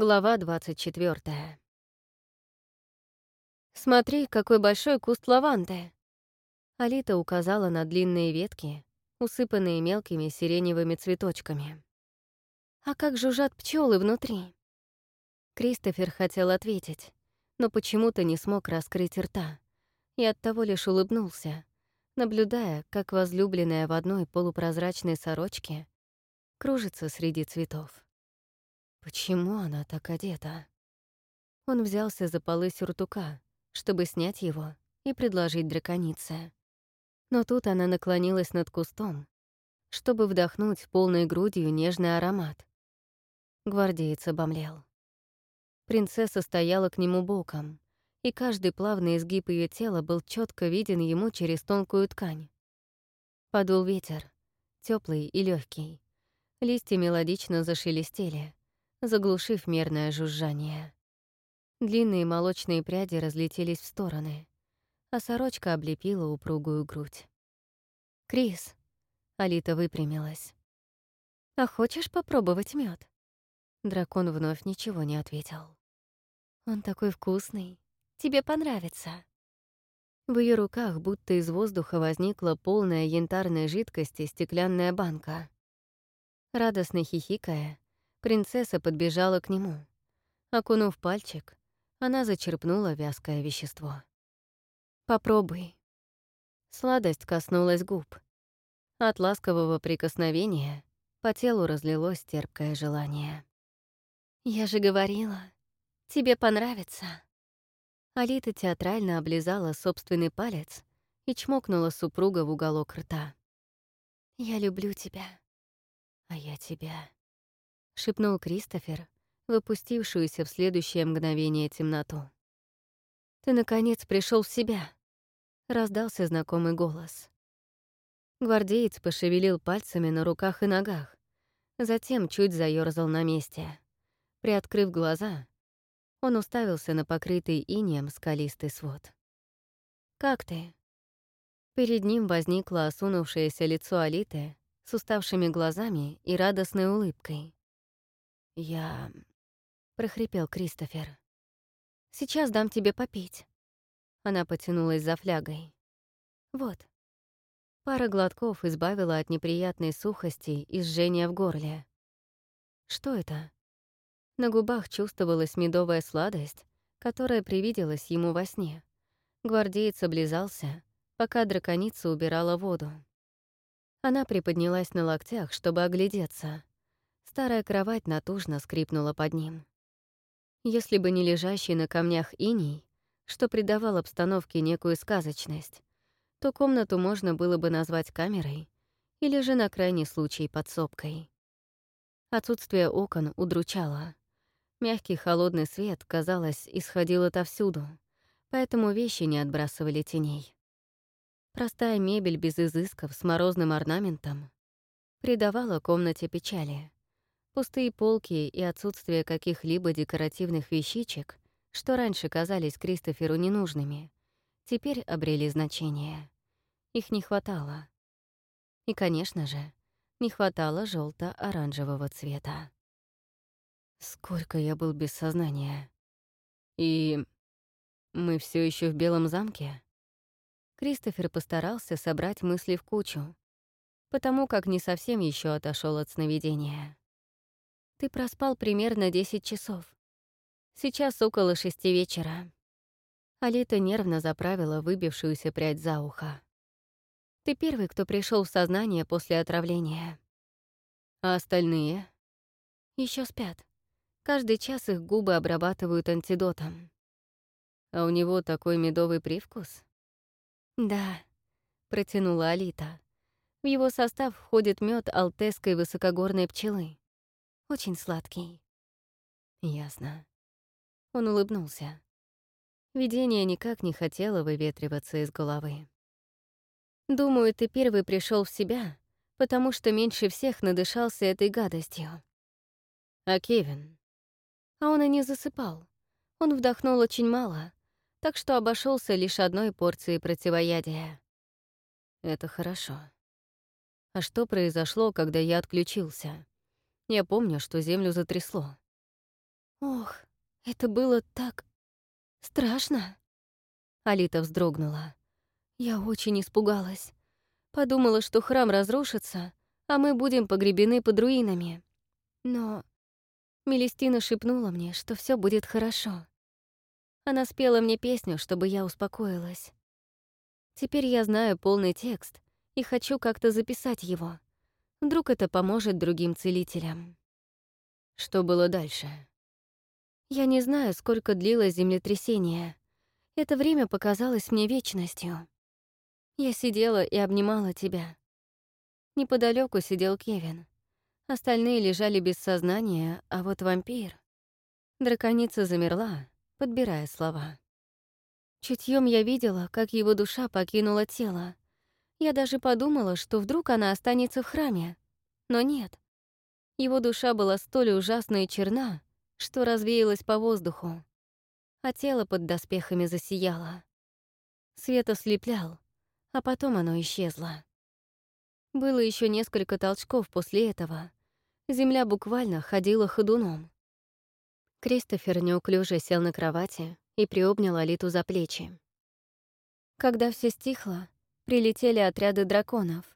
Глава 24. «Смотри, какой большой куст лаванды!» Алита указала на длинные ветки, усыпанные мелкими сиреневыми цветочками. «А как жужжат пчелы внутри?» Кристофер хотел ответить, но почему-то не смог раскрыть рта и оттого лишь улыбнулся, наблюдая, как возлюбленная в одной полупрозрачной сорочке кружится среди цветов. Почему она так одета? Он взялся за полы сюртука, чтобы снять его и предложить драконице. Но тут она наклонилась над кустом, чтобы вдохнуть полной грудью нежный аромат. Гвардеец обомлел. Принцесса стояла к нему боком, и каждый плавный изгиб ее тела был четко виден ему через тонкую ткань. Подул ветер, теплый и легкий. Листья мелодично зашелестели, заглушив мерное жужжание. Длинные молочные пряди разлетелись в стороны, а сорочка облепила упругую грудь. «Крис!» — Алита выпрямилась. «А хочешь попробовать мед? Дракон вновь ничего не ответил. «Он такой вкусный. Тебе понравится». В ее руках будто из воздуха возникла полная янтарной жидкости стеклянная банка. Радостно хихикая, Принцесса подбежала к нему. Окунув пальчик, она зачерпнула вязкое вещество. «Попробуй». Сладость коснулась губ. От ласкового прикосновения по телу разлилось терпкое желание. «Я же говорила, тебе понравится». Алита театрально облизала собственный палец и чмокнула супруга в уголок рта. «Я люблю тебя, а я тебя» шепнул Кристофер, выпустившуюся в следующее мгновение темноту. «Ты, наконец, пришел в себя!» — раздался знакомый голос. Гвардеец пошевелил пальцами на руках и ногах, затем чуть заёрзал на месте. Приоткрыв глаза, он уставился на покрытый инеем скалистый свод. «Как ты?» Перед ним возникло осунувшееся лицо Алиты с уставшими глазами и радостной улыбкой. «Я...» — прохрипел Кристофер. «Сейчас дам тебе попить». Она потянулась за флягой. «Вот». Пара глотков избавила от неприятной сухости и жжения в горле. Что это? На губах чувствовалась медовая сладость, которая привиделась ему во сне. Гвардеец облизался, пока драконица убирала воду. Она приподнялась на локтях, чтобы оглядеться. Старая кровать натужно скрипнула под ним. Если бы не лежащий на камнях иней, что придавал обстановке некую сказочность, то комнату можно было бы назвать камерой или же на крайний случай подсобкой. Отсутствие окон удручало. Мягкий холодный свет, казалось, исходил отовсюду, поэтому вещи не отбрасывали теней. Простая мебель без изысков с морозным орнаментом придавала комнате печали. Пустые полки и отсутствие каких-либо декоративных вещичек, что раньше казались Кристоферу ненужными, теперь обрели значение. Их не хватало. И, конечно же, не хватало желто оранжевого цвета. Сколько я был без сознания. И мы все еще в Белом замке? Кристофер постарался собрать мысли в кучу, потому как не совсем еще отошел от сновидения. Ты проспал примерно 10 часов. Сейчас около шести вечера. Алита нервно заправила выбившуюся прядь за ухо. Ты первый, кто пришел в сознание после отравления. А остальные? Еще спят. Каждый час их губы обрабатывают антидотом. А у него такой медовый привкус? Да, протянула Алита. В его состав входит мед алтесской высокогорной пчелы. Очень сладкий. Ясно. Он улыбнулся. Видение никак не хотело выветриваться из головы. Думаю, ты первый пришел в себя, потому что меньше всех надышался этой гадостью. А Кевин? А он и не засыпал. Он вдохнул очень мало, так что обошелся лишь одной порцией противоядия. Это хорошо. А что произошло, когда я отключился? Я помню, что землю затрясло. Ох, это было так страшно. Алита вздрогнула. Я очень испугалась. Подумала, что храм разрушится, а мы будем погребены под руинами. Но Мелестина шепнула мне, что все будет хорошо. Она спела мне песню, чтобы я успокоилась. Теперь я знаю полный текст и хочу как-то записать его. Вдруг это поможет другим целителям. Что было дальше? Я не знаю, сколько длилось землетрясение. Это время показалось мне вечностью. Я сидела и обнимала тебя. Неподалеку сидел Кевин. Остальные лежали без сознания, а вот вампир... Драконица замерла, подбирая слова. Чутьем я видела, как его душа покинула тело. Я даже подумала, что вдруг она останется в храме. Но нет. Его душа была столь ужасна и черна, что развеялась по воздуху, а тело под доспехами засияло. Свет ослеплял, а потом оно исчезло. Было еще несколько толчков после этого. Земля буквально ходила ходуном. Кристофер неуклюже сел на кровати и приобнял Алиту за плечи. Когда все стихло, прилетели отряды драконов.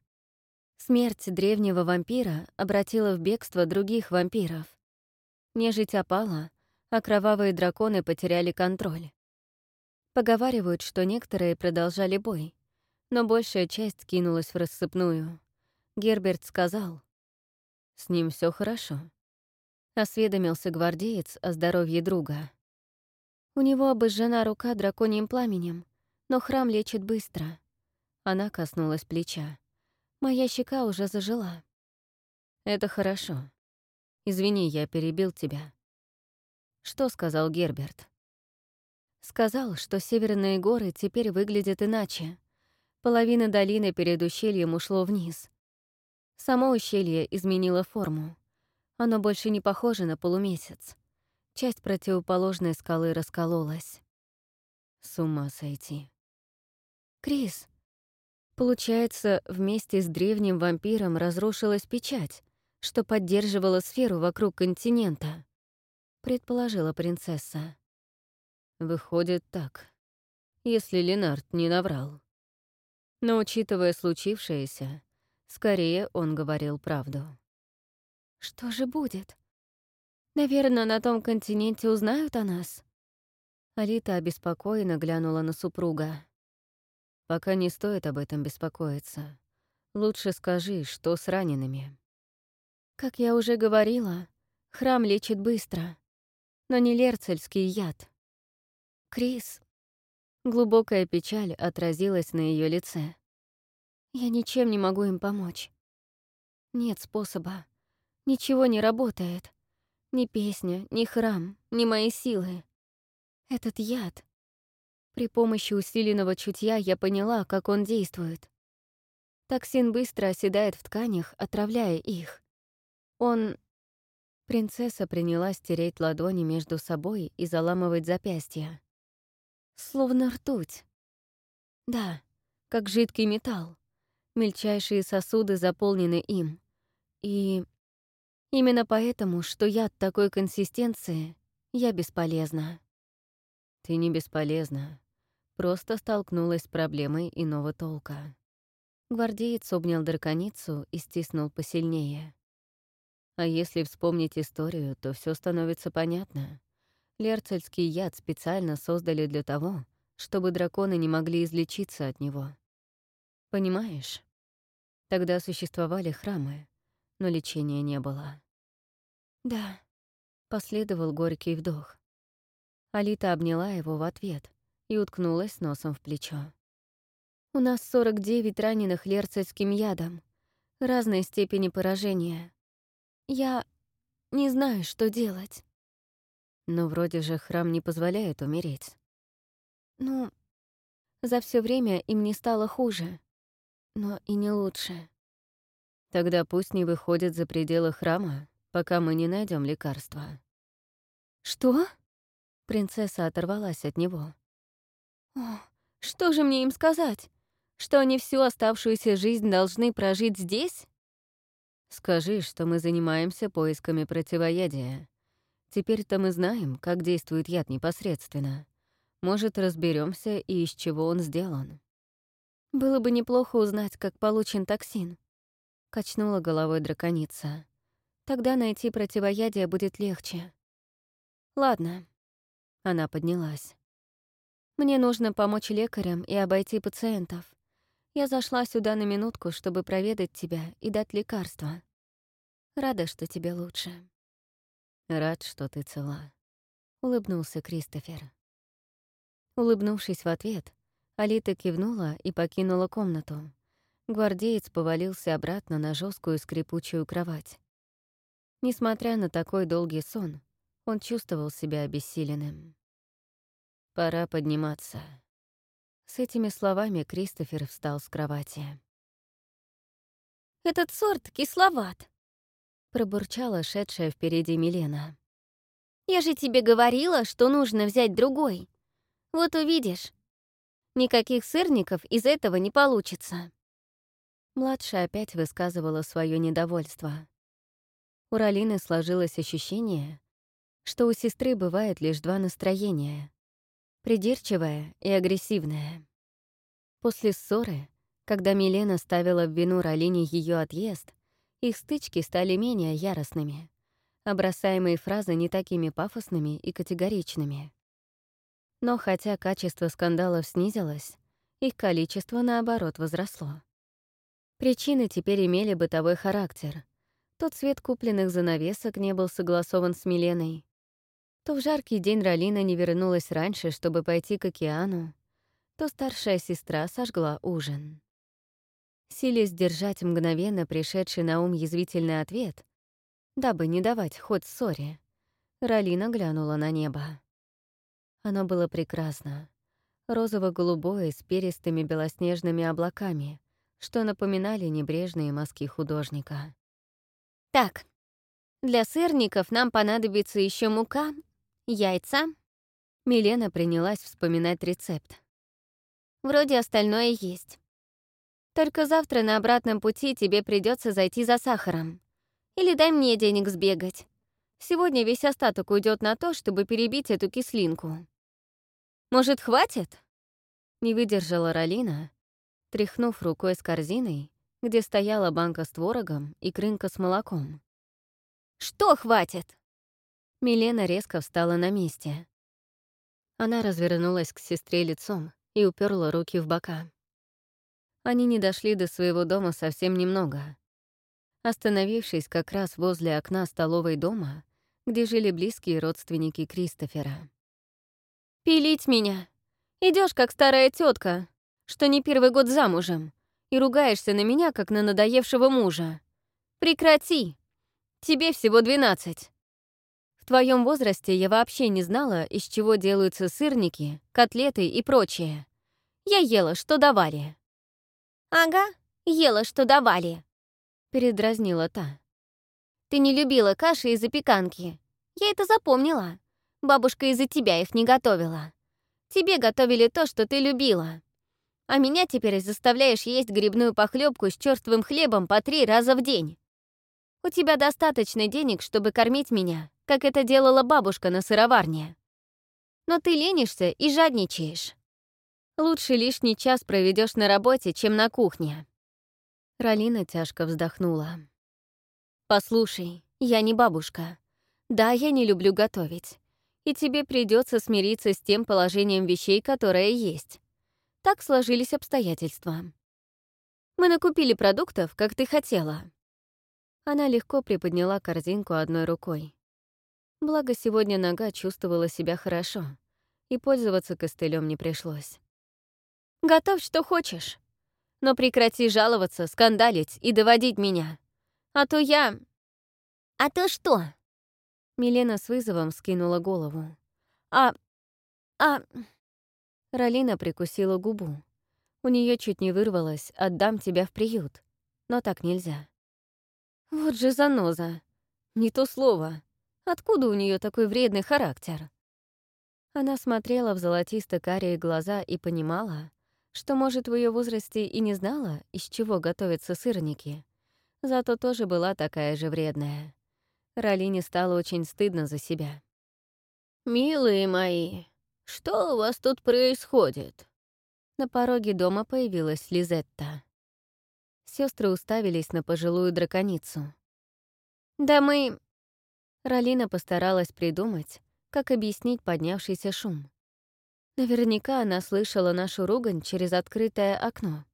Смерть древнего вампира обратила в бегство других вампиров. Нежить опала, а кровавые драконы потеряли контроль. Поговаривают, что некоторые продолжали бой, но большая часть кинулась в рассыпную. Герберт сказал, «С ним все хорошо. Осведомился гвардеец о здоровье друга. У него обожжена рука драконьим пламенем, но храм лечит быстро. Она коснулась плеча. Моя щека уже зажила. Это хорошо. Извини, я перебил тебя. Что сказал Герберт? Сказал, что северные горы теперь выглядят иначе. Половина долины перед ущельем ушло вниз. Само ущелье изменило форму. Оно больше не похоже на полумесяц. Часть противоположной скалы раскололась. С ума сойти. Крис. Получается, вместе с древним вампиром разрушилась печать, что поддерживала сферу вокруг континента, предположила принцесса. Выходит так, если Ленард не наврал. Но, учитывая случившееся, скорее он говорил правду. Что же будет? Наверное, на том континенте узнают о нас. Алита обеспокоенно глянула на супруга. Пока не стоит об этом беспокоиться. Лучше скажи, что с ранеными. Как я уже говорила, храм лечит быстро, но не лерцельский яд. Крис. Глубокая печаль отразилась на ее лице. Я ничем не могу им помочь. Нет способа. Ничего не работает. Ни песня, ни храм, ни мои силы. Этот яд. При помощи усиленного чутья я поняла, как он действует. Токсин быстро оседает в тканях, отравляя их. Он... Принцесса принялась тереть ладони между собой и заламывать запястья. Словно ртуть. Да, как жидкий металл. Мельчайшие сосуды заполнены им. И Именно поэтому, что яд такой консистенции, я бесполезна. Ты не бесполезна. Просто столкнулась с проблемой иного толка. Гвардеец обнял драконицу и стиснул посильнее. А если вспомнить историю, то все становится понятно. Лерцельский яд специально создали для того, чтобы драконы не могли излечиться от него. Понимаешь? Тогда существовали храмы, но лечения не было. «Да», — последовал горький вдох. Алита обняла его в ответ и уткнулась носом в плечо. «У нас 49 раненых лерцельским ядом, разной степени поражения. Я не знаю, что делать». Но вроде же храм не позволяет умереть. Ну, за все время им не стало хуже, но и не лучше. Тогда пусть не выходят за пределы храма, пока мы не найдем лекарства». «Что?» Принцесса оторвалась от него. «О, что же мне им сказать? Что они всю оставшуюся жизнь должны прожить здесь?» «Скажи, что мы занимаемся поисками противоядия. Теперь-то мы знаем, как действует яд непосредственно. Может, разберемся и из чего он сделан. Было бы неплохо узнать, как получен токсин. Качнула головой драконица. Тогда найти противоядие будет легче. Ладно. Она поднялась. Мне нужно помочь лекарям и обойти пациентов. Я зашла сюда на минутку, чтобы проведать тебя и дать лекарства. Рада, что тебе лучше. Рад, что ты цела. Улыбнулся Кристофер. Улыбнувшись в ответ, Алита кивнула и покинула комнату. Гвардеец повалился обратно на жесткую скрипучую кровать. Несмотря на такой долгий сон, он чувствовал себя обессиленным. Пора подниматься. С этими словами Кристофер встал с кровати. «Этот сорт кисловат», — пробурчала шедшая впереди Милена. «Я же тебе говорила, что нужно взять другой. Вот увидишь. Никаких сырников из этого не получится». Младшая опять высказывала свое недовольство. У Ралины сложилось ощущение, что у сестры бывает лишь два настроения придирчивая и агрессивная. После ссоры, когда Милена ставила в вину Ралине ее отъезд, их стычки стали менее яростными, а бросаемые фразы не такими пафосными и категоричными. Но хотя качество скандалов снизилось, их количество, наоборот, возросло. Причины теперь имели бытовой характер. Тот цвет купленных занавесок не был согласован с Миленой, то в жаркий день Ралина не вернулась раньше, чтобы пойти к океану, то старшая сестра сожгла ужин. Силясь сдержать мгновенно пришедший на ум язвительный ответ, дабы не давать ход ссоре, Ралина глянула на небо. Оно было прекрасно. Розово-голубое с перистыми белоснежными облаками, что напоминали небрежные мазки художника. «Так, для сырников нам понадобится еще мука Яйца. Милена принялась вспоминать рецепт. Вроде остальное есть. Только завтра на обратном пути тебе придется зайти за сахаром. Или дай мне денег сбегать. Сегодня весь остаток уйдет на то, чтобы перебить эту кислинку. Может, хватит? Не выдержала Ралина, тряхнув рукой с корзиной, где стояла банка с творогом и крынка с молоком. «Что хватит?» Милена резко встала на месте. Она развернулась к сестре лицом и уперла руки в бока. Они не дошли до своего дома совсем немного. Остановившись как раз возле окна столовой дома, где жили близкие родственники Кристофера. «Пилить меня! Идешь как старая тетка, что не первый год замужем, и ругаешься на меня, как на надоевшего мужа. Прекрати! Тебе всего двенадцать. В твоем возрасте я вообще не знала, из чего делаются сырники, котлеты и прочее. Я ела, что давали». «Ага, ела, что давали», — передразнила та. «Ты не любила каши и запеканки. Я это запомнила. Бабушка из-за тебя их не готовила. Тебе готовили то, что ты любила. А меня теперь заставляешь есть грибную похлебку с черствым хлебом по три раза в день. У тебя достаточно денег, чтобы кормить меня, как это делала бабушка на сыроварне. Но ты ленишься и жадничаешь. Лучше лишний час проведешь на работе, чем на кухне. Ралина тяжко вздохнула. «Послушай, я не бабушка. Да, я не люблю готовить. И тебе придется смириться с тем положением вещей, которое есть. Так сложились обстоятельства. Мы накупили продуктов, как ты хотела». Она легко приподняла корзинку одной рукой. Благо, сегодня нога чувствовала себя хорошо, и пользоваться костылем не пришлось. «Готовь, что хочешь. Но прекрати жаловаться, скандалить и доводить меня. А то я...» «А то что?» Милена с вызовом скинула голову. «А... а...» Ралина прикусила губу. У нее чуть не вырвалось «отдам тебя в приют», но так нельзя. Вот же заноза. Не то слово. Откуда у нее такой вредный характер? Она смотрела в золотисто-карие глаза и понимала, что, может, в ее возрасте и не знала, из чего готовятся сырники, зато тоже была такая же вредная. Ралине стало очень стыдно за себя. «Милые мои, что у вас тут происходит?» На пороге дома появилась Лизетта. Сестры уставились на пожилую драконицу. «Да мы...» Ралина постаралась придумать, как объяснить поднявшийся шум. Наверняка она слышала нашу ругань через открытое окно.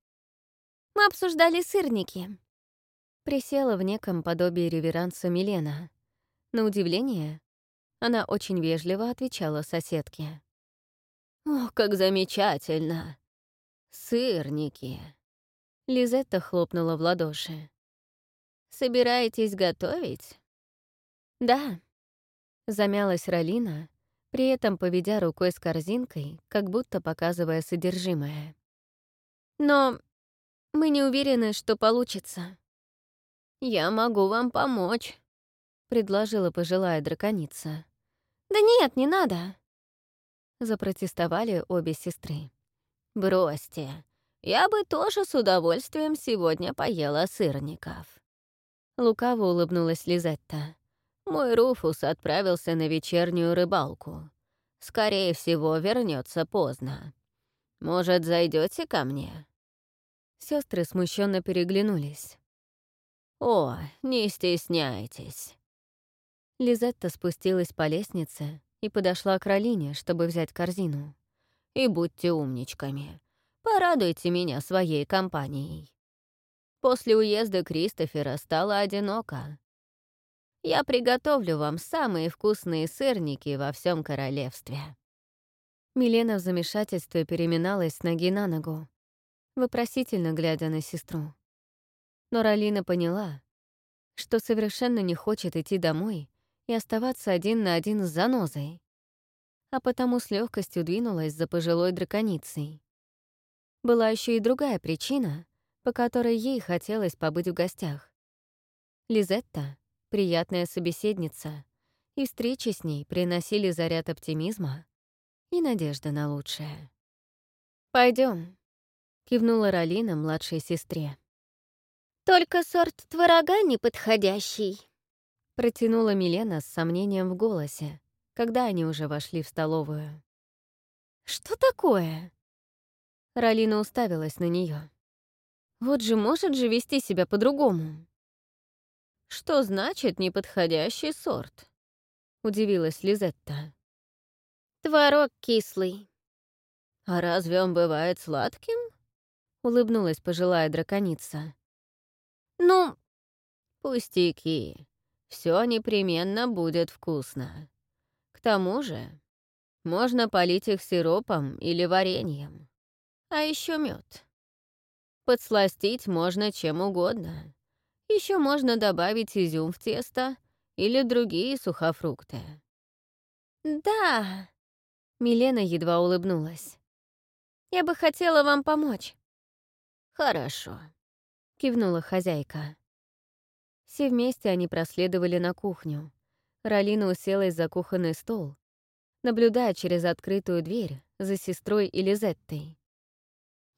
«Мы обсуждали сырники». Присела в неком подобии реверанса Милена. На удивление, она очень вежливо отвечала соседке. «Ох, как замечательно! Сырники!» Лизетта хлопнула в ладоши. «Собираетесь готовить?» «Да», — замялась Ралина, при этом поведя рукой с корзинкой, как будто показывая содержимое. «Но мы не уверены, что получится». «Я могу вам помочь», — предложила пожилая драконица. «Да нет, не надо!» Запротестовали обе сестры. «Бросьте, я бы тоже с удовольствием сегодня поела сырников». Лукаво улыбнулась Лизетта. «Мой Руфус отправился на вечернюю рыбалку. Скорее всего, вернется поздно. Может, зайдете ко мне?» Сестры смущенно переглянулись. «О, не стесняйтесь». Лизетта спустилась по лестнице и подошла к Ролине, чтобы взять корзину. «И будьте умничками. Порадуйте меня своей компанией. После уезда Кристофера стало одиноко. Я приготовлю вам самые вкусные сырники во всем королевстве». Милена в замешательстве переминалась с ноги на ногу, вопросительно глядя на сестру. Но Ралина поняла, что совершенно не хочет идти домой и оставаться один на один с занозой, а потому с легкостью двинулась за пожилой драконицей. Была еще и другая причина, по которой ей хотелось побыть в гостях. Лизетта — приятная собеседница, и встречи с ней приносили заряд оптимизма и надежды на лучшее. Пойдем, кивнула Ралина младшей сестре. «Только сорт творога неподходящий», — протянула Милена с сомнением в голосе, когда они уже вошли в столовую. «Что такое?» Ралина уставилась на нее. Вот же может же вести себя по-другому. «Что значит неподходящий сорт?» — удивилась Лизетта. «Творог кислый». «А разве он бывает сладким?» — улыбнулась пожилая драконица. «Ну, пустяки. Все непременно будет вкусно. К тому же можно полить их сиропом или вареньем. А еще мед. Подсластить можно чем угодно. Еще можно добавить изюм в тесто или другие сухофрукты. «Да», — Милена едва улыбнулась. «Я бы хотела вам помочь». «Хорошо», — кивнула хозяйка. Все вместе они проследовали на кухню. Ралина уселась за кухонный стол, наблюдая через открытую дверь за сестрой Элизеттой.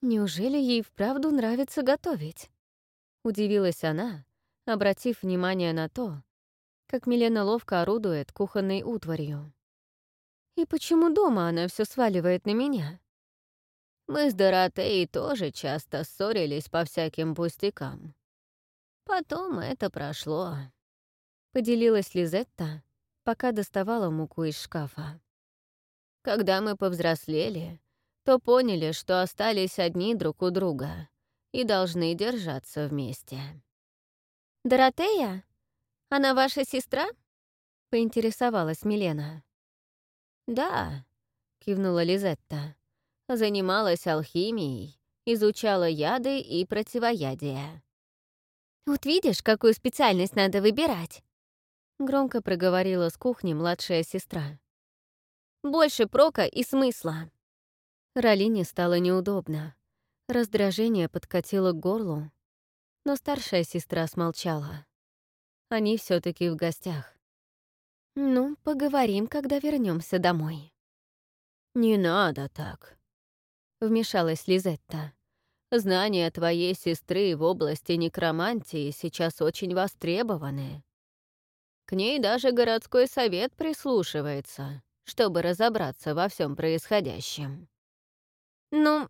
«Неужели ей вправду нравится готовить?» Удивилась она, обратив внимание на то, как Милена ловко орудует кухонной утварью. «И почему дома она все сваливает на меня?» Мы с Доротеей тоже часто ссорились по всяким пустякам. Потом это прошло. Поделилась Лизетта, пока доставала муку из шкафа. Когда мы повзрослели, то поняли, что остались одни друг у друга и должны держаться вместе. «Доротея? Она ваша сестра?» — поинтересовалась Милена. «Да», — кивнула Лизетта занималась алхимией, изучала яды и противоядия. «Вот видишь, какую специальность надо выбирать!» Громко проговорила с кухни младшая сестра. «Больше прока и смысла!» Ралине стало неудобно. Раздражение подкатило к горлу, но старшая сестра смолчала. Они все таки в гостях. «Ну, поговорим, когда вернемся домой». «Не надо так», — вмешалась Лизетта. «Знания твоей сестры в области некромантии сейчас очень востребованы». К ней даже городской совет прислушивается, чтобы разобраться во всем происходящем. «Ну,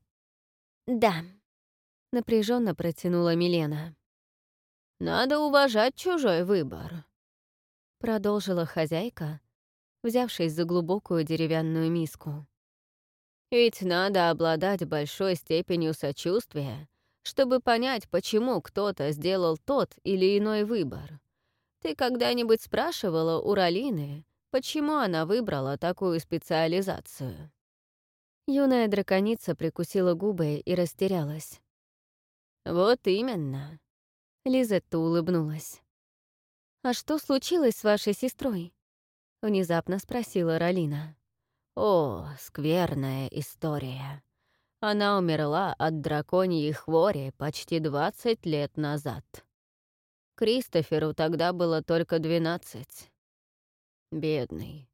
да», — напряженно протянула Милена. «Надо уважать чужой выбор», — продолжила хозяйка, взявшись за глубокую деревянную миску. «Ведь надо обладать большой степенью сочувствия, чтобы понять, почему кто-то сделал тот или иной выбор. Ты когда-нибудь спрашивала у Ралины, почему она выбрала такую специализацию?» Юная драконица прикусила губы и растерялась. «Вот именно», — Лизетта улыбнулась. «А что случилось с вашей сестрой?» — внезапно спросила Ралина. «О, скверная история. Она умерла от драконьей хвори почти 20 лет назад. Кристоферу тогда было только 12. Бедный.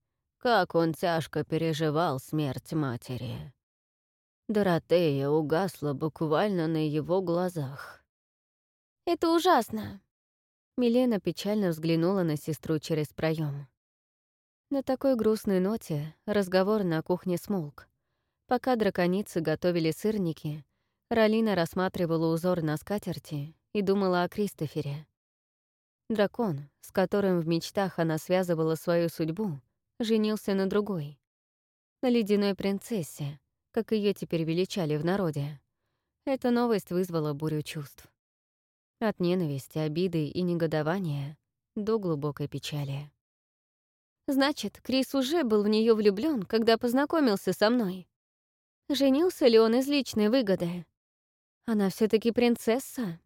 Как он тяжко переживал смерть матери. Доротея угасла буквально на его глазах. «Это ужасно!» Милена печально взглянула на сестру через проем. На такой грустной ноте разговор на кухне смолк. Пока драконицы готовили сырники, Ралина рассматривала узор на скатерти и думала о Кристофере. Дракон, с которым в мечтах она связывала свою судьбу, женился на другой. На ледяной принцессе, как ее теперь величали в народе. Эта новость вызвала бурю чувств. От ненависти, обиды и негодования до глубокой печали. Значит, Крис уже был в нее влюблен, когда познакомился со мной. Женился ли он из личной выгоды? Она все таки принцесса?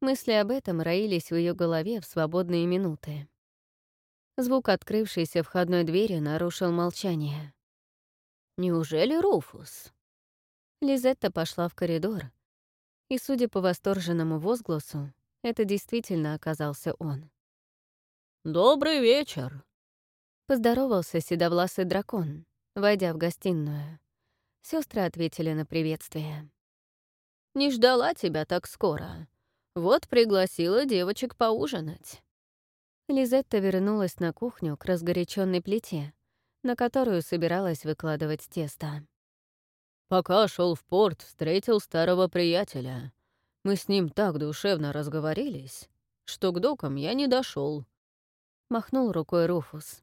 Мысли об этом роились в ее голове в свободные минуты. Звук открывшейся входной двери нарушил молчание. «Неужели Руфус?» Лизетта пошла в коридор, и, судя по восторженному возгласу, это действительно оказался он. «Добрый вечер!» Поздоровался седовласый дракон, войдя в гостиную. Сестры ответили на приветствие. «Не ждала тебя так скоро. Вот пригласила девочек поужинать». Лизетта вернулась на кухню к разгоряченной плите, на которую собиралась выкладывать тесто. «Пока шел в порт, встретил старого приятеля. Мы с ним так душевно разговорились, что к докам я не дошел. Махнул рукой Руфус.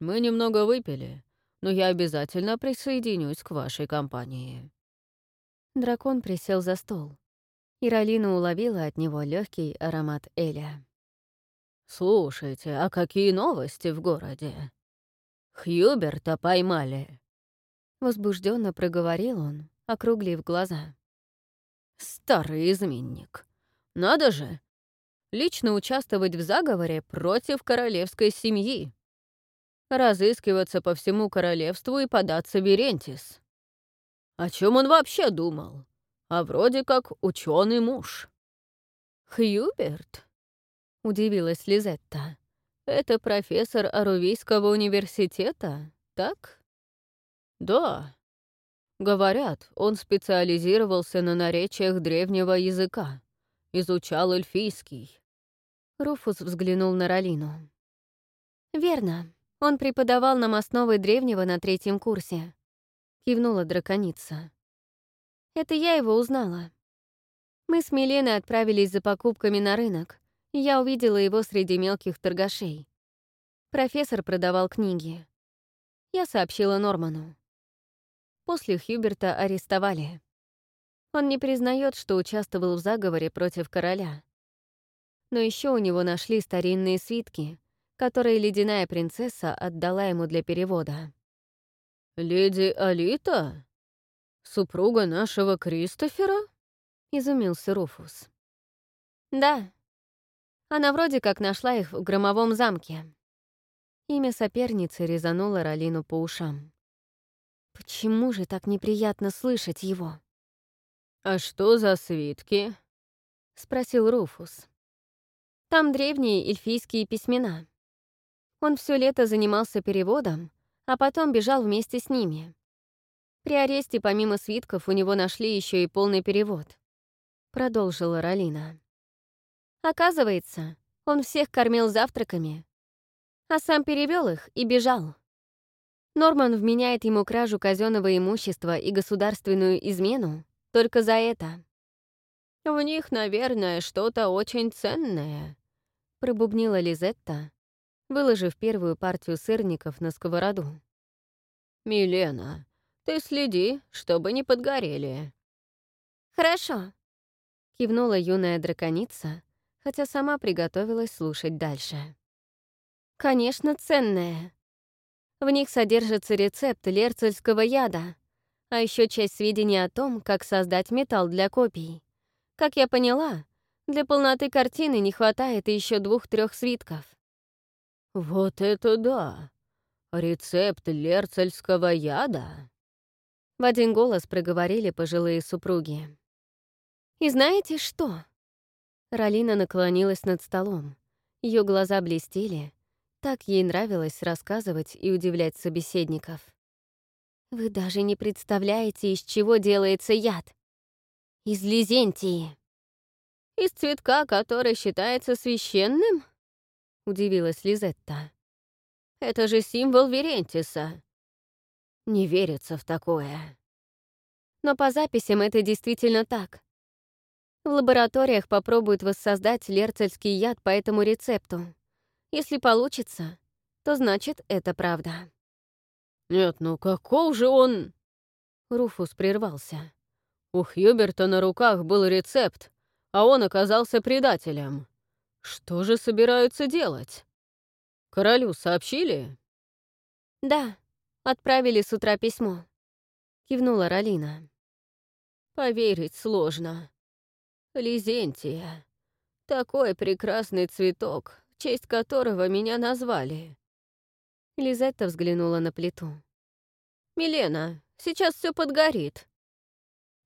Мы немного выпили, но я обязательно присоединюсь к вашей компании». Дракон присел за стол, и Ралина уловила от него легкий аромат Эля. «Слушайте, а какие новости в городе? Хьюберта поймали!» Возбужденно проговорил он, округлив глаза. «Старый изменник. Надо же! Лично участвовать в заговоре против королевской семьи разыскиваться по всему королевству и податься в Верентис. О чем он вообще думал? А вроде как ученый муж. Хьюберт? Удивилась Лизетта. Это профессор Арувийского университета, так? Да. Говорят, он специализировался на наречиях древнего языка, изучал эльфийский. Руфус взглянул на Ралину. «Верно. Он преподавал нам основы древнего на третьем курсе. Кивнула драконица. Это я его узнала. Мы с Миленой отправились за покупками на рынок, я увидела его среди мелких торгашей. Профессор продавал книги. Я сообщила Норману. После Хьюберта арестовали. Он не признает, что участвовал в заговоре против короля. Но еще у него нашли старинные свитки, которые ледяная принцесса отдала ему для перевода. «Леди Алита? Супруга нашего Кристофера?» — изумился Руфус. «Да. Она вроде как нашла их в громовом замке». Имя соперницы резануло Ралину по ушам. Почему же так неприятно слышать его? «А что за свитки?» — спросил Руфус. «Там древние эльфийские письмена. Он все лето занимался переводом, а потом бежал вместе с ними. При аресте помимо свитков у него нашли еще и полный перевод. Продолжила Ралина. Оказывается, он всех кормил завтраками, а сам перевел их и бежал. Норман вменяет ему кражу казенного имущества и государственную измену только за это. «В них, наверное, что-то очень ценное», — пробубнила Лизетта, выложив первую партию сырников на сковороду. «Милена, ты следи, чтобы не подгорели». «Хорошо», — кивнула юная драконица, хотя сама приготовилась слушать дальше. «Конечно, ценная. В них содержится рецепт лерцельского яда, а еще часть сведений о том, как создать металл для копий. Как я поняла, для полноты картины не хватает еще двух-трех свитков. «Вот это да! Рецепт лерцельского яда?» В один голос проговорили пожилые супруги. «И знаете что?» Ралина наклонилась над столом. Ее глаза блестели. Так ей нравилось рассказывать и удивлять собеседников. «Вы даже не представляете, из чего делается яд. Из лизентии». «Из цветка, который считается священным?» — удивилась Лизетта. «Это же символ Верентиса. Не верится в такое». Но по записям это действительно так. В лабораториях попробуют воссоздать лерцельский яд по этому рецепту. Если получится, то значит, это правда. «Нет, ну каков же он...» Руфус прервался. У Хьюберта на руках был рецепт, а он оказался предателем. Что же собираются делать? Королю сообщили? Да, отправили с утра письмо. Кивнула Ралина. Поверить сложно. Лизентия. Такой прекрасный цветок, в честь которого меня назвали. Лизетта взглянула на плиту. «Милена, сейчас все подгорит.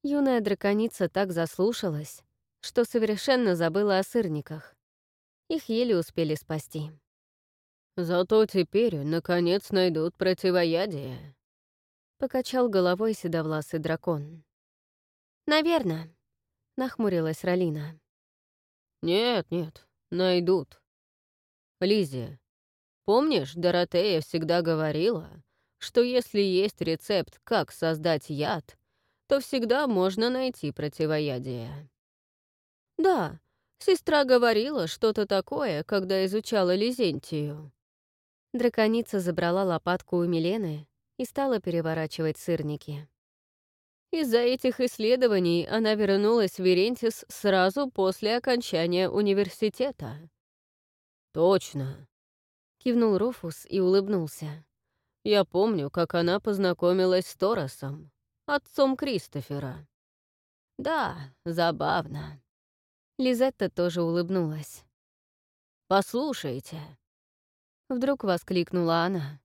Юная драконица так заслушалась, что совершенно забыла о сырниках. Их еле успели спасти. «Зато теперь, наконец, найдут противоядие», — покачал головой седовласый дракон. «Наверно», — нахмурилась Ралина. «Нет, нет, найдут. Лизия, помнишь, Доротея всегда говорила, что если есть рецепт, как создать яд, то всегда можно найти противоядие. Да, сестра говорила что-то такое, когда изучала Лизентию. Драконица забрала лопатку у Милены и стала переворачивать сырники. Из-за этих исследований она вернулась в Верентис сразу после окончания университета. «Точно», — кивнул Руфус и улыбнулся. «Я помню, как она познакомилась с Торосом отцом Кристофера. Да, забавно. Лизетта тоже улыбнулась. «Послушайте», — вдруг воскликнула она.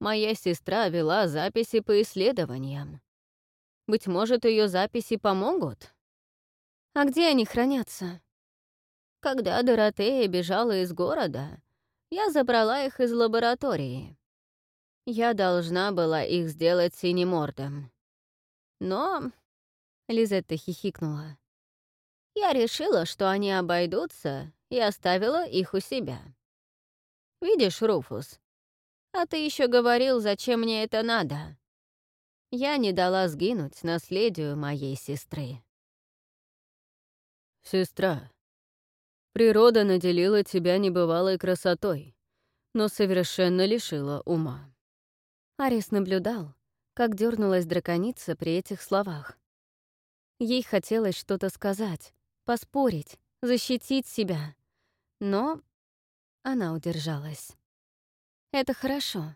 «Моя сестра вела записи по исследованиям. Быть может, ее записи помогут?» «А где они хранятся?» Когда Доротея бежала из города, я забрала их из лаборатории. Я должна была их сделать синемордом. Но...» — Лизетта хихикнула. «Я решила, что они обойдутся, и оставила их у себя. Видишь, Руфус, а ты еще говорил, зачем мне это надо. Я не дала сгинуть наследию моей сестры». «Сестра, природа наделила тебя небывалой красотой, но совершенно лишила ума». Арис наблюдал, как дернулась драконица при этих словах. Ей хотелось что-то сказать, поспорить, защитить себя. Но она удержалась. Это хорошо,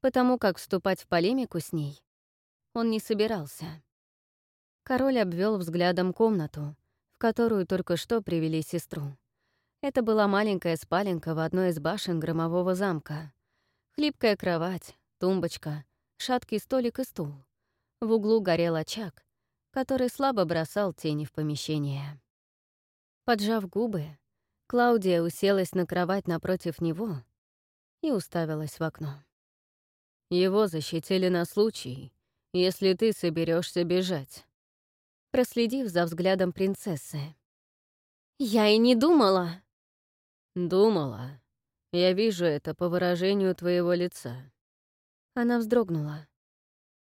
потому как вступать в полемику с ней он не собирался. Король обвел взглядом комнату, в которую только что привели сестру. Это была маленькая спаленка в одной из башен громового замка. Хлипкая кровать, тумбочка, шаткий столик и стул. В углу горел очаг, который слабо бросал тени в помещение. Поджав губы, Клаудия уселась на кровать напротив него и уставилась в окно. «Его защитили на случай, если ты соберешься бежать», проследив за взглядом принцессы. «Я и не думала!» «Думала. Я вижу это по выражению твоего лица. Она вздрогнула.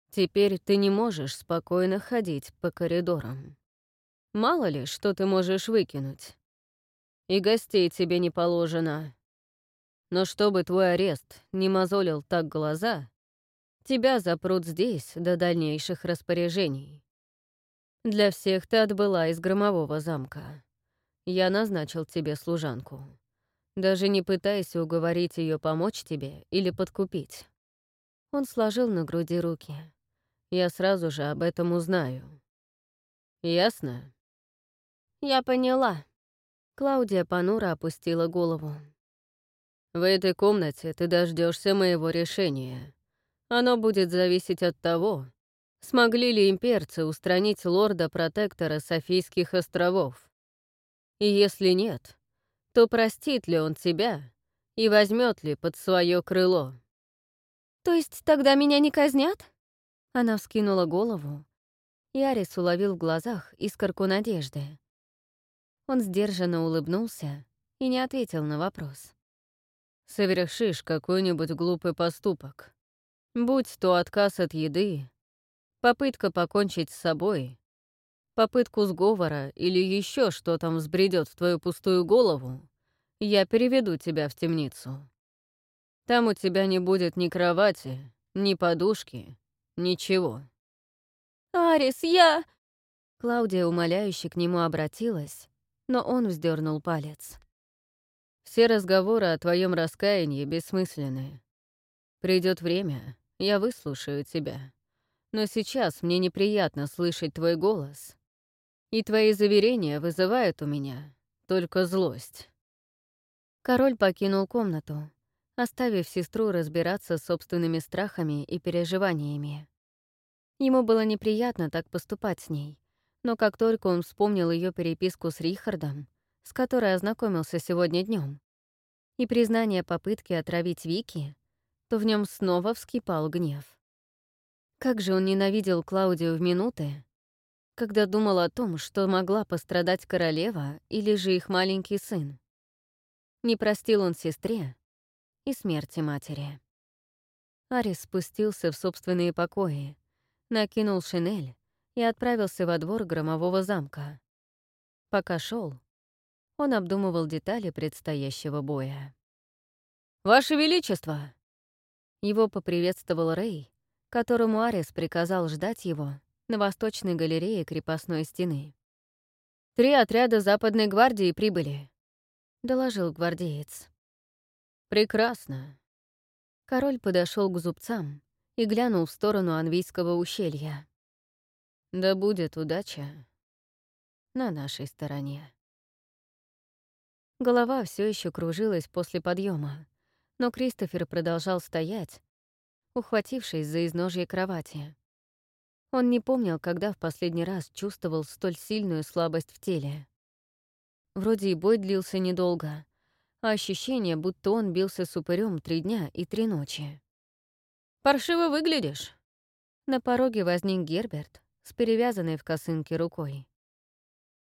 Теперь ты не можешь спокойно ходить по коридорам. Мало ли, что ты можешь выкинуть. И гостей тебе не положено. Но чтобы твой арест не мозолил так глаза, тебя запрут здесь до дальнейших распоряжений. Для всех ты отбыла из громового замка. Я назначил тебе служанку. Даже не пытайся уговорить ее помочь тебе или подкупить. Он сложил на груди руки. Я сразу же об этом узнаю. Ясно? Я поняла. Клаудия понуро опустила голову. В этой комнате ты дождешься моего решения. Оно будет зависеть от того, смогли ли имперцы устранить лорда-протектора Софийских островов. И если нет, то простит ли он тебя и возьмет ли под свое крыло. «То есть тогда меня не казнят?» Она вскинула голову, и Арис уловил в глазах искорку надежды. Он сдержанно улыбнулся и не ответил на вопрос совершишь какой-нибудь глупый поступок. Будь то отказ от еды, попытка покончить с собой, попытку сговора или еще что там взбредет в твою пустую голову, я переведу тебя в темницу. Там у тебя не будет ни кровати, ни подушки, ничего. «Арис, я...» Клаудия умоляюще к нему обратилась, но он вздернул палец. Все разговоры о твоем раскаянии бессмысленны. Придет время, я выслушаю тебя. Но сейчас мне неприятно слышать твой голос, и твои заверения вызывают у меня только злость. Король покинул комнату, оставив сестру разбираться с собственными страхами и переживаниями. Ему было неприятно так поступать с ней, но как только он вспомнил ее переписку с Рихардом, с которой ознакомился сегодня днем, и признание попытки отравить Вики, то в нем снова вскипал гнев. Как же он ненавидел Клаудию в минуты, когда думал о том, что могла пострадать королева или же их маленький сын. Не простил он сестре и смерти матери. Арис спустился в собственные покои, накинул шинель и отправился во двор громового замка. Пока шел, он обдумывал детали предстоящего боя. «Ваше Величество!» Его поприветствовал Рэй, которому Арис приказал ждать его на восточной галерее крепостной стены. «Три отряда Западной гвардии прибыли», — доложил гвардеец. «Прекрасно». Король подошел к зубцам и глянул в сторону Анвийского ущелья. «Да будет удача на нашей стороне». Голова все еще кружилась после подъема, но Кристофер продолжал стоять, ухватившись за изножье кровати. Он не помнил, когда в последний раз чувствовал столь сильную слабость в теле. Вроде и бой длился недолго, а ощущение, будто он бился с упырем три дня и три ночи. «Паршиво выглядишь!» На пороге возник Герберт с перевязанной в косынке рукой.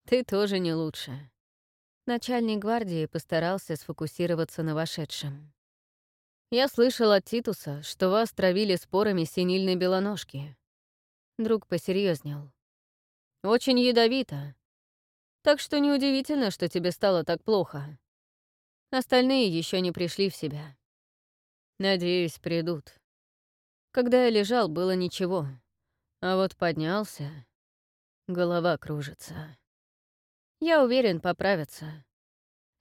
«Ты тоже не лучше», Начальник гвардии постарался сфокусироваться на вошедшем. «Я слышал от Титуса, что вас травили спорами синильной белоножки». Друг посерьезнел. «Очень ядовито. Так что неудивительно, что тебе стало так плохо. Остальные еще не пришли в себя. Надеюсь, придут. Когда я лежал, было ничего. А вот поднялся, голова кружится. Я уверен, поправятся.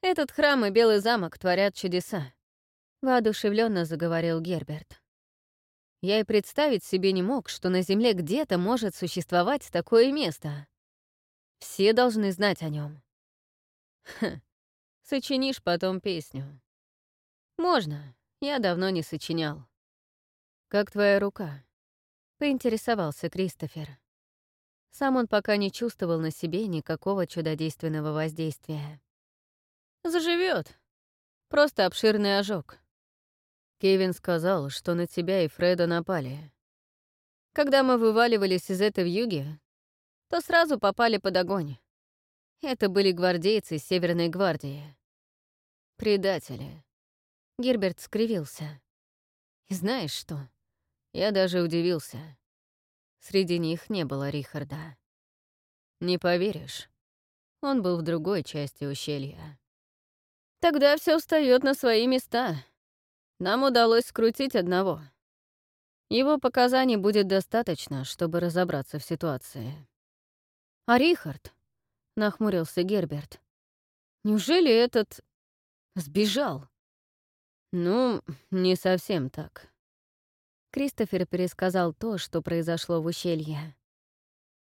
Этот храм и Белый замок творят чудеса. Воодушевленно заговорил Герберт. Я и представить себе не мог, что на Земле где-то может существовать такое место. Все должны знать о нем. Хм, сочинишь потом песню. Можно, я давно не сочинял. Как твоя рука? Поинтересовался Кристофер. Сам он пока не чувствовал на себе никакого чудодейственного воздействия. Заживет. Просто обширный ожог. Кевин сказал, что на тебя и Фреда напали. Когда мы вываливались из этой вьюги, то сразу попали под огонь. Это были гвардейцы Северной гвардии. Предатели. Герберт скривился. И знаешь что? Я даже удивился. Среди них не было Рихарда. Не поверишь, он был в другой части ущелья. Тогда все встает на свои места. Нам удалось скрутить одного. Его показаний будет достаточно, чтобы разобраться в ситуации. А Рихард? Нахмурился Герберт. Неужели этот сбежал? Ну, не совсем так. Кристофер пересказал то, что произошло в ущелье.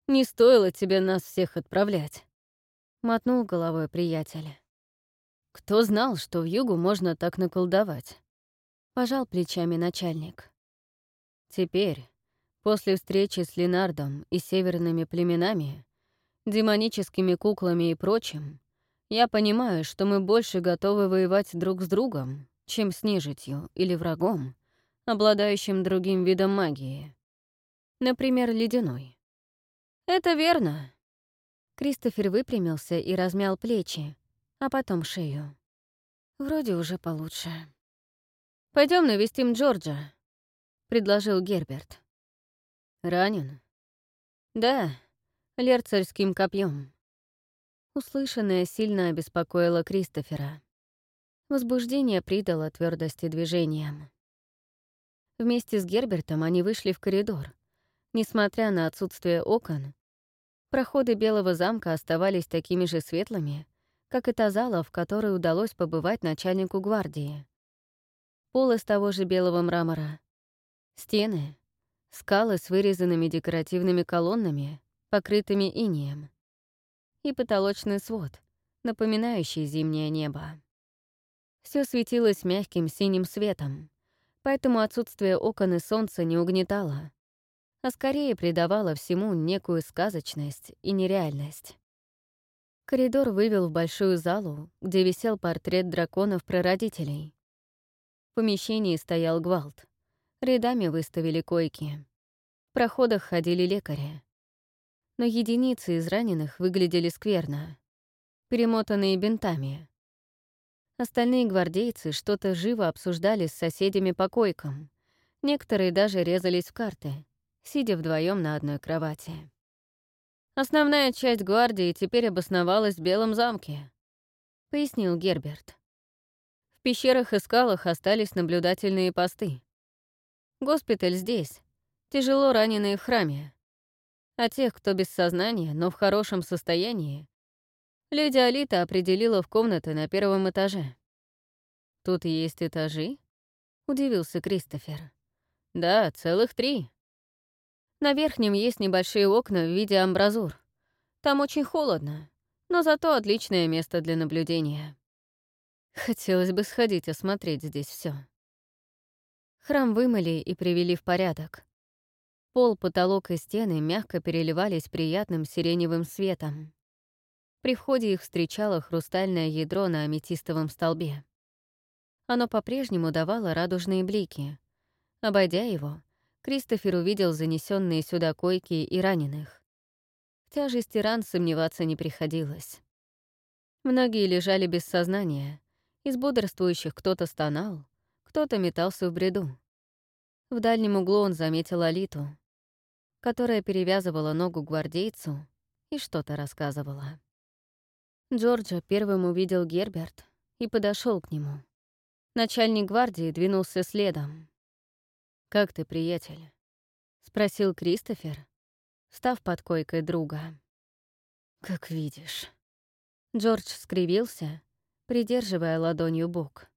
«Не стоило тебе нас всех отправлять», — мотнул головой приятель. «Кто знал, что в югу можно так наколдовать?» — пожал плечами начальник. «Теперь, после встречи с Ленардом и северными племенами, демоническими куклами и прочим, я понимаю, что мы больше готовы воевать друг с другом, чем с нежитью или врагом, обладающим другим видом магии. Например, ледяной. «Это верно». Кристофер выпрямился и размял плечи, а потом шею. Вроде уже получше. Пойдем навестим Джорджа», — предложил Герберт. «Ранен?» «Да, лерцарским копьем. Услышанное сильно обеспокоило Кристофера. Возбуждение придало твердости движениям. Вместе с Гербертом они вышли в коридор. Несмотря на отсутствие окон, проходы Белого замка оставались такими же светлыми, как и та зала, в которой удалось побывать начальнику гвардии. Пол из того же белого мрамора. Стены — скалы с вырезанными декоративными колоннами, покрытыми инеем. И потолочный свод, напоминающий зимнее небо. Все светилось мягким синим светом, поэтому отсутствие окон и солнца не угнетало, а скорее придавало всему некую сказочность и нереальность. Коридор вывел в большую залу, где висел портрет драконов-прародителей. Помещении стоял гвалт. Рядами выставили койки. В проходах ходили лекари. Но единицы из раненых выглядели скверно, перемотанные бинтами. Остальные гвардейцы что-то живо обсуждали с соседями по койкам. Некоторые даже резались в карты, сидя вдвоем на одной кровати. «Основная часть гвардии теперь обосновалась в Белом замке», — пояснил Герберт. «В пещерах и скалах остались наблюдательные посты. Госпиталь здесь, тяжело раненые в храме. А тех, кто без сознания, но в хорошем состоянии, Леди Алита определила в комнаты на первом этаже. «Тут есть этажи?» — удивился Кристофер. «Да, целых три. На верхнем есть небольшие окна в виде амбразур. Там очень холодно, но зато отличное место для наблюдения. Хотелось бы сходить осмотреть здесь все. Храм вымыли и привели в порядок. Пол, потолок и стены мягко переливались приятным сиреневым светом. При входе их встречало хрустальное ядро на аметистовом столбе. Оно по-прежнему давало радужные блики. Обойдя его, Кристофер увидел занесенные сюда койки и раненых. В тяжести ран сомневаться не приходилось. Многие лежали без сознания. Из бодрствующих кто-то стонал, кто-то метался в бреду. В дальнем углу он заметил Алиту, которая перевязывала ногу гвардейцу и что-то рассказывала. Джорджа первым увидел Герберт и подошел к нему. Начальник гвардии двинулся следом. «Как ты, приятель?» — спросил Кристофер, став под койкой друга. «Как видишь». Джордж скривился, придерживая ладонью бок.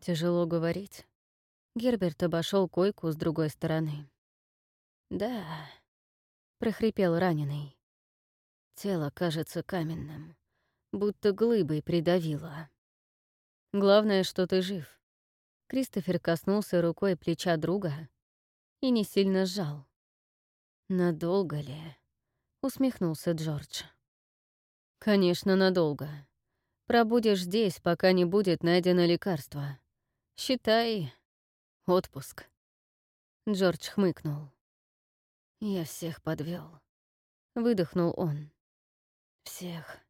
Тяжело говорить. Герберт обошел койку с другой стороны. «Да», — прохрипел раненый. Тело кажется каменным будто глыбой придавило. Главное, что ты жив. Кристофер коснулся рукой плеча друга и не сильно сжал. «Надолго ли?» — усмехнулся Джордж. «Конечно, надолго. Пробудешь здесь, пока не будет найдено лекарство. Считай, отпуск». Джордж хмыкнул. «Я всех подвел. Выдохнул он. «Всех»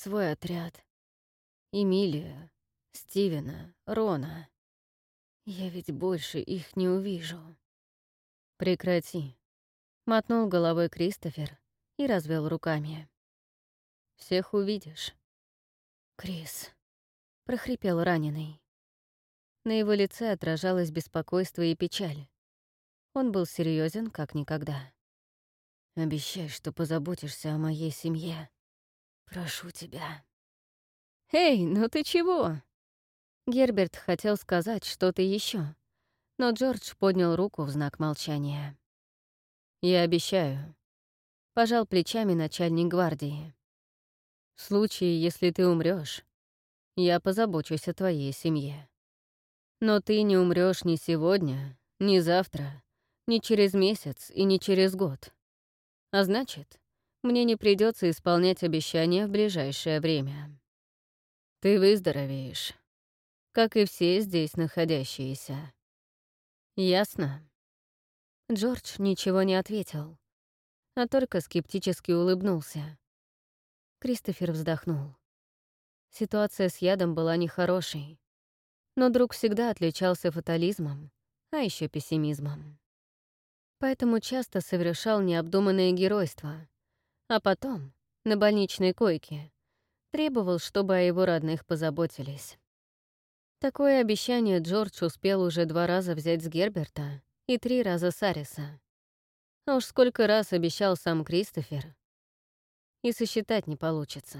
свой отряд, Эмилию, Стивена, Рона. Я ведь больше их не увижу. Прекрати. Мотнул головой Кристофер и развел руками. Всех увидишь. Крис. Прохрипел раненый. На его лице отражалось беспокойство и печаль. Он был серьезен, как никогда. «Обещай, что позаботишься о моей семье. Прошу тебя». «Эй, ну ты чего?» Герберт хотел сказать что-то еще, но Джордж поднял руку в знак молчания. «Я обещаю», — пожал плечами начальник гвардии. «В случае, если ты умрешь, я позабочусь о твоей семье. Но ты не умрешь ни сегодня, ни завтра, ни через месяц и ни через год. А значит, мне не придется исполнять обещания в ближайшее время. Ты выздоровеешь, как и все здесь находящиеся. Ясно? Джордж ничего не ответил, а только скептически улыбнулся. Кристофер вздохнул. Ситуация с ядом была нехорошей, но друг всегда отличался фатализмом, а еще пессимизмом. Поэтому часто совершал необдуманное геройство, а потом, на больничной койке, требовал, чтобы о его родных позаботились. Такое обещание Джордж успел уже два раза взять с Герберта и три раза с Ариса. А уж сколько раз обещал сам Кристофер, и сосчитать не получится.